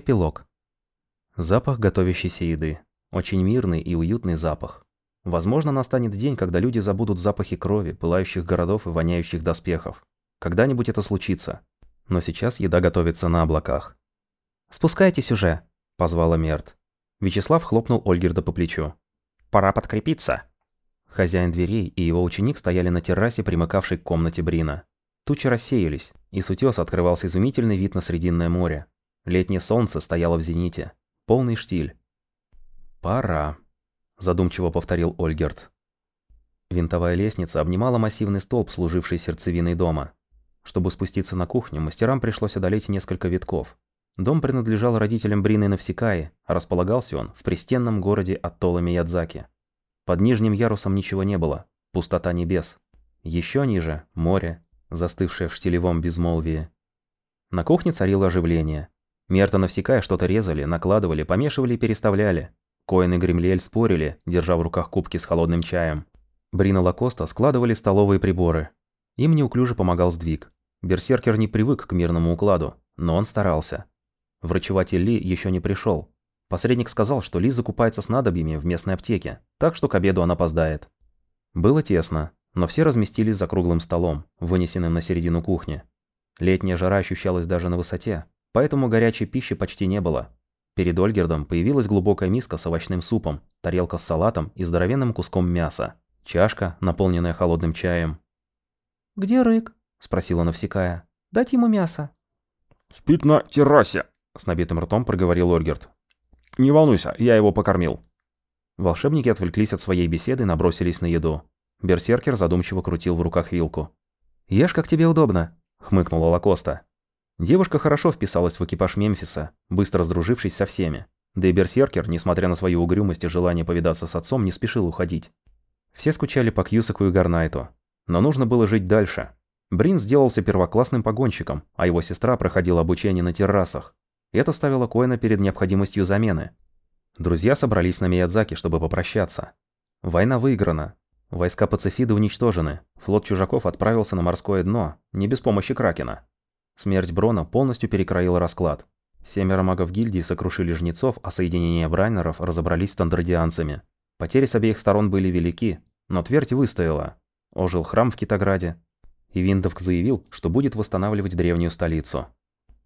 Эпилог. Запах готовящейся еды. Очень мирный и уютный запах. Возможно, настанет день, когда люди забудут запахи крови, пылающих городов и воняющих доспехов. Когда-нибудь это случится. Но сейчас еда готовится на облаках. «Спускайтесь уже», — позвала Мерт. Вячеслав хлопнул Ольгерда по плечу. «Пора подкрепиться». Хозяин дверей и его ученик стояли на террасе, примыкавшей к комнате Брина. Тучи рассеялись, и с утеса открывался изумительный вид на Срединное море. Летнее солнце стояло в зените. Полный штиль. «Пора», – задумчиво повторил Ольгерт. Винтовая лестница обнимала массивный столб, служивший сердцевиной дома. Чтобы спуститься на кухню, мастерам пришлось одолеть несколько витков. Дом принадлежал родителям Брины Навсекаи, а располагался он в пристенном городе Аттола Миядзаки. Под нижним ярусом ничего не было, пустота небес. Еще ниже – море, застывшее в штилевом безмолвии. На кухне царило оживление. Мерта Навсекая что-то резали, накладывали, помешивали и переставляли. Коэн и Гремлиэль спорили, держа в руках кубки с холодным чаем. Брина Лакоста складывали столовые приборы. Им неуклюже помогал сдвиг. Берсеркер не привык к мирному укладу, но он старался. Врачеватель Ли еще не пришел. Посредник сказал, что Ли закупается снадобьями в местной аптеке, так что к обеду он опоздает. Было тесно, но все разместились за круглым столом, вынесенным на середину кухни. Летняя жара ощущалась даже на высоте, поэтому горячей пищи почти не было. Перед Ольгердом появилась глубокая миска с овощным супом, тарелка с салатом и здоровенным куском мяса, чашка, наполненная холодным чаем. «Где Рык?» – спросила Навсекая. «Дать ему мясо». «Спит на террасе», – с набитым ртом проговорил Ольгерд. «Не волнуйся, я его покормил». Волшебники отвлеклись от своей беседы и набросились на еду. Берсеркер задумчиво крутил в руках вилку. «Ешь, как тебе удобно», – хмыкнула Лакоста. Девушка хорошо вписалась в экипаж Мемфиса, быстро сдружившись со всеми. Да и Берсеркер, несмотря на свою угрюмость и желание повидаться с отцом, не спешил уходить. Все скучали по Кьюсаку и Гарнайту. Но нужно было жить дальше. Брин сделался первоклассным погонщиком, а его сестра проходила обучение на террасах. Это ставило Коэна перед необходимостью замены. Друзья собрались на Миядзаки, чтобы попрощаться. Война выиграна. Войска Пацифида уничтожены. Флот чужаков отправился на морское дно, не без помощи Кракена. Смерть Брона полностью перекроила расклад. Семеро магов гильдии сокрушили жнецов, а соединение брайнеров разобрались с тандрадианцами. Потери с обеих сторон были велики, но твердь выстояла. Ожил храм в Китограде. И Виндовк заявил, что будет восстанавливать древнюю столицу.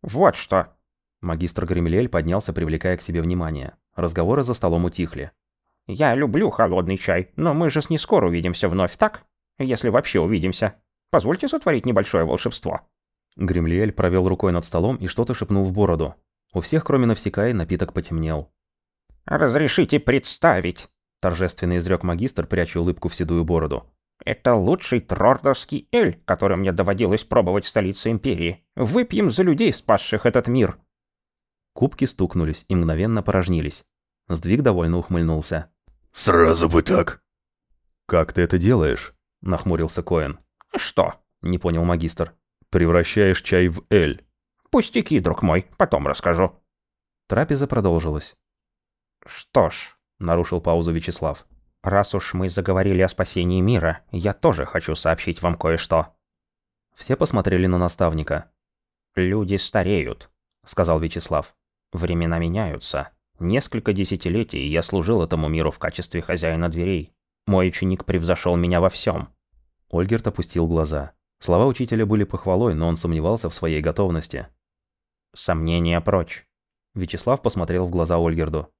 «Вот что!» Магистр Гремлель поднялся, привлекая к себе внимание. Разговоры за столом утихли. «Я люблю холодный чай, но мы же с не скоро увидимся вновь, так? Если вообще увидимся. Позвольте сотворить небольшое волшебство». Гремлиэль провел рукой над столом и что-то шепнул в бороду. У всех, кроме Навсекай, напиток потемнел. «Разрешите представить», – торжественно изрек магистр, пряча улыбку в седую бороду. «Это лучший трордовский эль, который мне доводилось пробовать в столице Империи. Выпьем за людей, спасших этот мир». Кубки стукнулись и мгновенно порожнились. Сдвиг довольно ухмыльнулся. «Сразу бы так». «Как ты это делаешь?» – нахмурился Коэн. «Что?» – не понял магистр. Превращаешь чай в эль. Пустяки, друг мой, потом расскажу. Трапеза продолжилась. Что ж, нарушил паузу Вячеслав. Раз уж мы заговорили о спасении мира, я тоже хочу сообщить вам кое-что. Все посмотрели на наставника. Люди стареют, сказал Вячеслав. Времена меняются. Несколько десятилетий я служил этому миру в качестве хозяина дверей. Мой ученик превзошел меня во всем. Ольгерт опустил глаза. Слова учителя были похвалой, но он сомневался в своей готовности. «Сомнения прочь». Вячеслав посмотрел в глаза Ольгерду.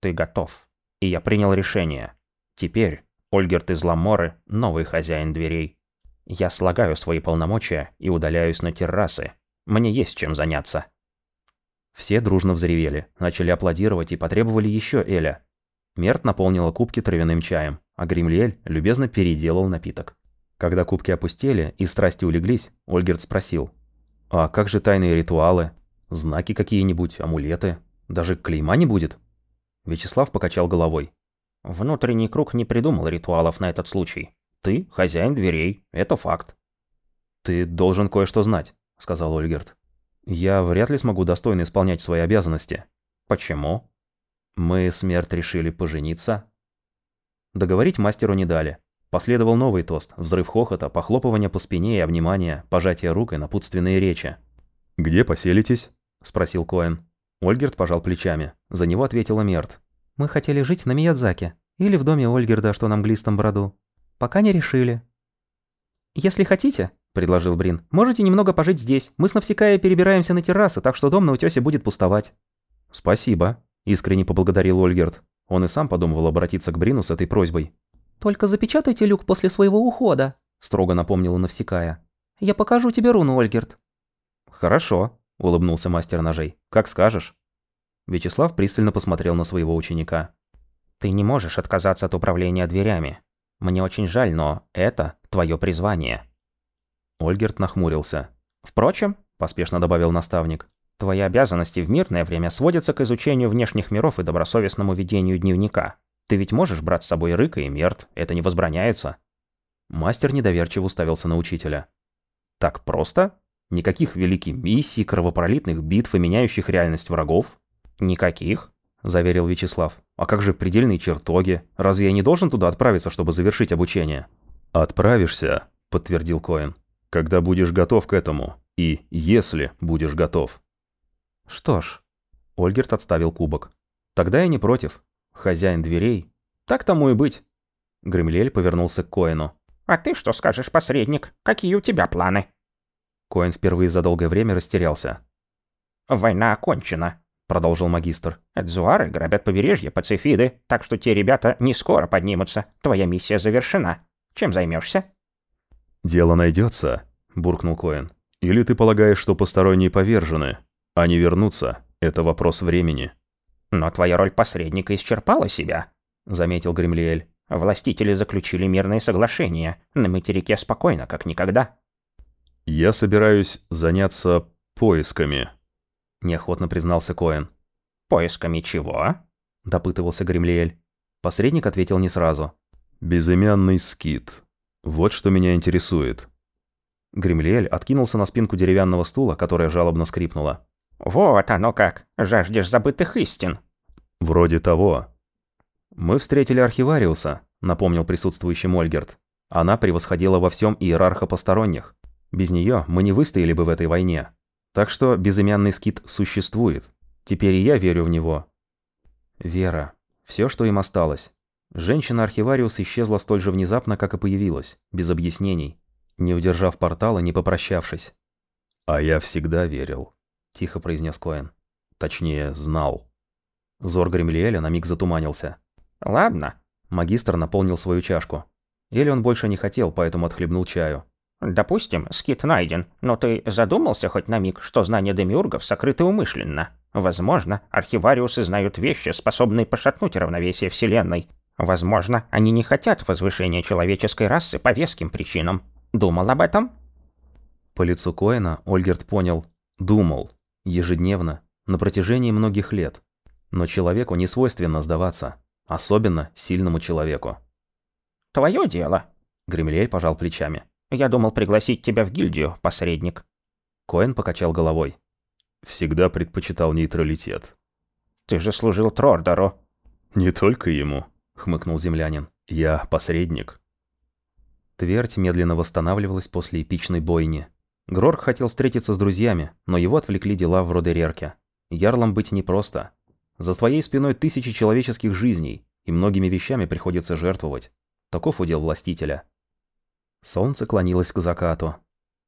«Ты готов. И я принял решение. Теперь Ольгерт из Ламоры – новый хозяин дверей. Я слагаю свои полномочия и удаляюсь на террасы. Мне есть чем заняться». Все дружно взревели, начали аплодировать и потребовали еще Эля. Мерт наполнила кубки травяным чаем, а Гримлиэль любезно переделал напиток. Когда кубки опустели и страсти улеглись, Ольгерт спросил. «А как же тайные ритуалы? Знаки какие-нибудь, амулеты? Даже клейма не будет?» Вячеслав покачал головой. «Внутренний круг не придумал ритуалов на этот случай. Ты хозяин дверей, это факт». «Ты должен кое-что знать», — сказал Ольгерт. «Я вряд ли смогу достойно исполнять свои обязанности». «Почему?» «Мы с Мерт решили пожениться». Договорить мастеру не дали. Последовал новый тост, взрыв хохота, похлопывание по спине и обнимание, пожатие рук и напутственные речи. «Где поселитесь?» – спросил Коэн. Ольгерт пожал плечами. За него ответила Мерт. «Мы хотели жить на Миядзаке. Или в доме Ольгерда, что на английском броду. Пока не решили». «Если хотите», — предложил Брин, — «можете немного пожить здесь. Мы с Навсекая перебираемся на террасы, так что дом на утёсе будет пустовать». «Спасибо», — искренне поблагодарил Ольгерт. Он и сам подумывал обратиться к Брину с этой просьбой. «Только запечатайте люк после своего ухода», — строго напомнила Навсекая. «Я покажу тебе руну, Ольгерт». «Хорошо», — улыбнулся мастер ножей. «Как скажешь». Вячеслав пристально посмотрел на своего ученика. «Ты не можешь отказаться от управления дверями. Мне очень жаль, но это твое призвание». Ольгерт нахмурился. «Впрочем», – поспешно добавил наставник, «твои обязанности в мирное время сводятся к изучению внешних миров и добросовестному ведению дневника. Ты ведь можешь брать с собой Рыка и Мерт, это не возбраняется». Мастер недоверчиво уставился на учителя. «Так просто? Никаких великих миссий, кровопролитных битв и меняющих реальность врагов?» «Никаких», – заверил Вячеслав. «А как же предельные чертоги? Разве я не должен туда отправиться, чтобы завершить обучение?» «Отправишься», – подтвердил Коэн когда будешь готов к этому, и если будешь готов. Что ж, Ольгерт отставил кубок. Тогда я не против. Хозяин дверей. Так тому и быть. Гремлель повернулся к Коэну. «А ты что скажешь, посредник? Какие у тебя планы?» Коэн впервые за долгое время растерялся. «Война окончена», — продолжил магистр. «Эдзуары грабят побережье Пацифиды, так что те ребята не скоро поднимутся. Твоя миссия завершена. Чем займешься? «Дело найдется», — буркнул Коэн. «Или ты полагаешь, что посторонние повержены? Они вернутся. Это вопрос времени». «Но твоя роль посредника исчерпала себя», — заметил Гремлиэль. «Властители заключили мирное соглашение. На материке спокойно, как никогда». «Я собираюсь заняться поисками», — неохотно признался Коэн. «Поисками чего?» — допытывался Гремлиэль. Посредник ответил не сразу. «Безымянный скит. Вот что меня интересует. Гремлиэль откинулся на спинку деревянного стула, которая жалобно скрипнула. «Вот оно как! Жаждешь забытых истин!» «Вроде того». «Мы встретили архивариуса», — напомнил присутствующий Мольгерт. «Она превосходила во всем иерарха посторонних. Без нее мы не выстояли бы в этой войне. Так что безымянный скит существует. Теперь и я верю в него». Вера. Все, что им осталось. Женщина-архивариус исчезла столь же внезапно, как и появилась, без объяснений, не удержав портала, не попрощавшись. «А я всегда верил», — тихо произнес Коэн. «Точнее, знал». Зор Гремлиэля на миг затуманился. «Ладно». Магистр наполнил свою чашку. Или он больше не хотел, поэтому отхлебнул чаю. «Допустим, скит найден, но ты задумался хоть на миг, что знания демиургов сокрыты умышленно? Возможно, архивариусы знают вещи, способные пошатнуть равновесие Вселенной, Возможно, они не хотят возвышения человеческой расы по веским причинам. Думал об этом? По лицу Коэна Ольгерт понял. Думал. Ежедневно. На протяжении многих лет. Но человеку не свойственно сдаваться. Особенно сильному человеку. «Твое дело», — Гремлей пожал плечами. «Я думал пригласить тебя в гильдию, посредник». Коэн покачал головой. «Всегда предпочитал нейтралитет». «Ты же служил Трордору». «Не только ему», — хмыкнул землянин. «Я посредник». Твердь медленно восстанавливалась после эпичной бойни. Грорк хотел встретиться с друзьями, но его отвлекли дела в Родерерке. Ярлом быть непросто. За твоей спиной тысячи человеческих жизней, и многими вещами приходится жертвовать. Таков удел властителя. Солнце клонилось к закату.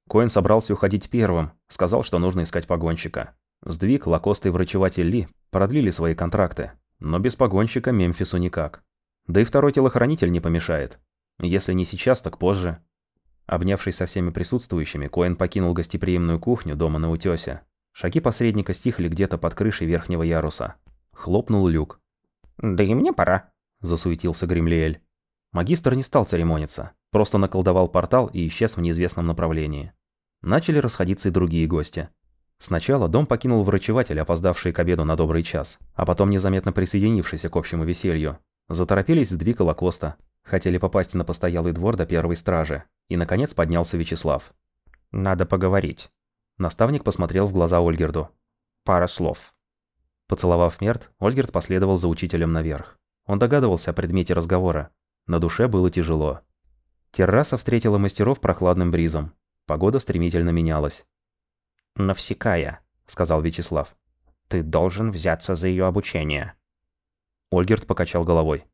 Коэн собрался уходить первым, сказал, что нужно искать погонщика. Сдвиг, Лакоста и врачеватель Ли продлили свои контракты, но без погонщика Мемфису никак. Да и второй телохранитель не помешает. Если не сейчас, так позже. Обнявшись со всеми присутствующими, Коэн покинул гостеприимную кухню дома на утёсе. Шаги посредника стихли где-то под крышей верхнего яруса. Хлопнул люк. «Да и мне пора», – засуетился Гремлиэль. Магистр не стал церемониться, просто наколдовал портал и исчез в неизвестном направлении. Начали расходиться и другие гости. Сначала дом покинул врачеватель, опоздавший к обеду на добрый час, а потом незаметно присоединившийся к общему веселью. Заторопились сдвиг и Лакоста. Хотели попасть на постоялый двор до первой стражи. И, наконец, поднялся Вячеслав. «Надо поговорить». Наставник посмотрел в глаза Ольгерду. «Пара слов». Поцеловав Мерт, Ольгерд последовал за учителем наверх. Он догадывался о предмете разговора. На душе было тяжело. Терраса встретила мастеров прохладным бризом. Погода стремительно менялась. «Навсекая», — сказал Вячеслав. Ты должен взяться за ее обучение. Ольгерт покачал головой.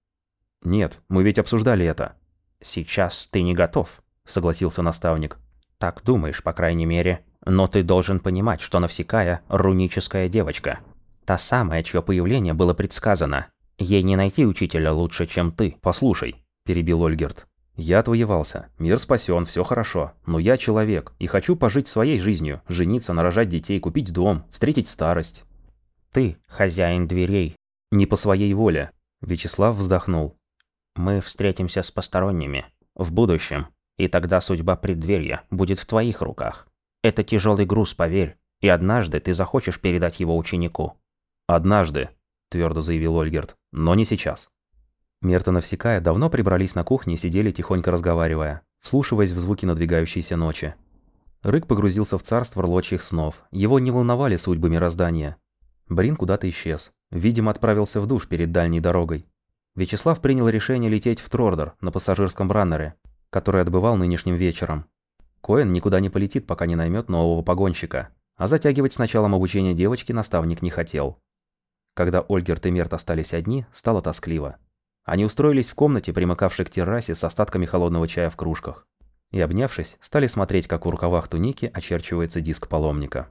«Нет, мы ведь обсуждали это». «Сейчас ты не готов», — согласился наставник. «Так думаешь, по крайней мере. Но ты должен понимать, что Навсекая — руническая девочка. Та самая, чье появление было предсказано. Ей не найти учителя лучше, чем ты. Послушай», — перебил Ольгерт. «Я отвоевался. Мир спасен, все хорошо. Но я человек и хочу пожить своей жизнью, жениться, нарожать детей, купить дом, встретить старость». «Ты хозяин дверей». «Не по своей воле». Вячеслав вздохнул. Мы встретимся с посторонними. В будущем. И тогда судьба преддверья будет в твоих руках. Это тяжелый груз, поверь. И однажды ты захочешь передать его ученику. «Однажды», – твердо заявил Ольгерт, – «но не сейчас». Мертон и Всекая давно прибрались на кухне и сидели тихонько разговаривая, вслушиваясь в звуки надвигающейся ночи. Рык погрузился в царство рлочьих снов. Его не волновали судьбы мироздания. Брин куда-то исчез. Видимо, отправился в душ перед дальней дорогой. Вячеслав принял решение лететь в Трордер на пассажирском раннере, который отбывал нынешним вечером. Коэн никуда не полетит, пока не наймет нового погонщика, а затягивать с началом обучения девочки наставник не хотел. Когда Ольгерт и Мерт остались одни, стало тоскливо. Они устроились в комнате, примыкавшей к террасе с остатками холодного чая в кружках. И, обнявшись, стали смотреть, как в рукавах туники очерчивается диск паломника.